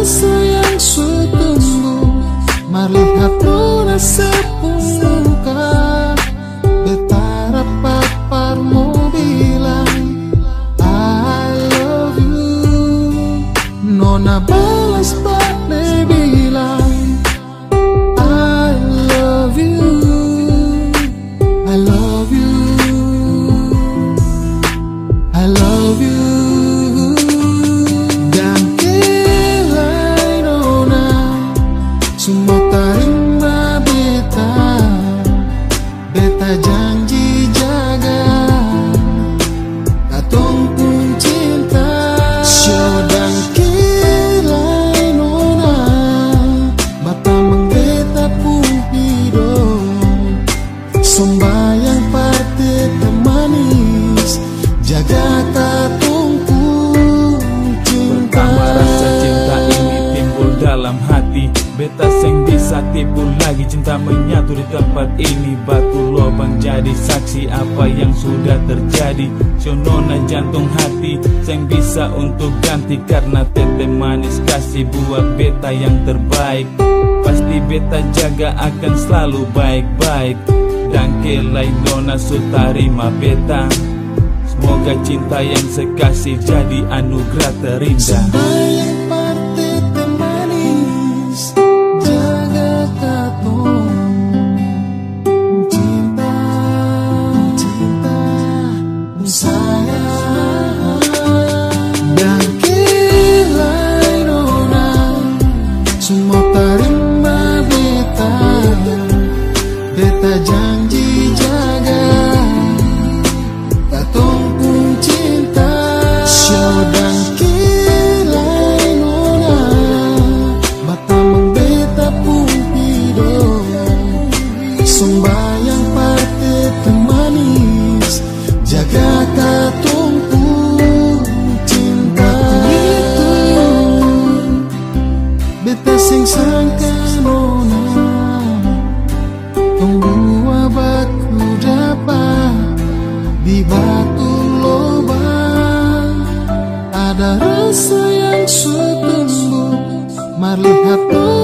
rasa yang setumbuh nona sepuka janji jaga. Katong pun cinta. Syodang kilai nona. Bata menggeta pun hidup Sembayang parte temanis. Jaga katong pun cinta. Pertama rasa cinta ini timbul dalam hati. Beta bisa tipu lagi cinta menyatu di tempat ini. Batu lubang jadi saksi apa yang sudah terjadi. Sonona jantung hati seng bisa untuk ganti Karena tete manis kasih buat beta yang terbaik. Pasti beta jaga akan selalu baik-baik. Dan kelai nona sutarima beta. Semoga cinta yang sekasih jadi anugerah terindah Sembayang parte temanis. Jaga katong pun cinta. Beta sing sangka nona. Pembuah baku dapat di batu lubang Ada rasa yang Melihat nona sepuh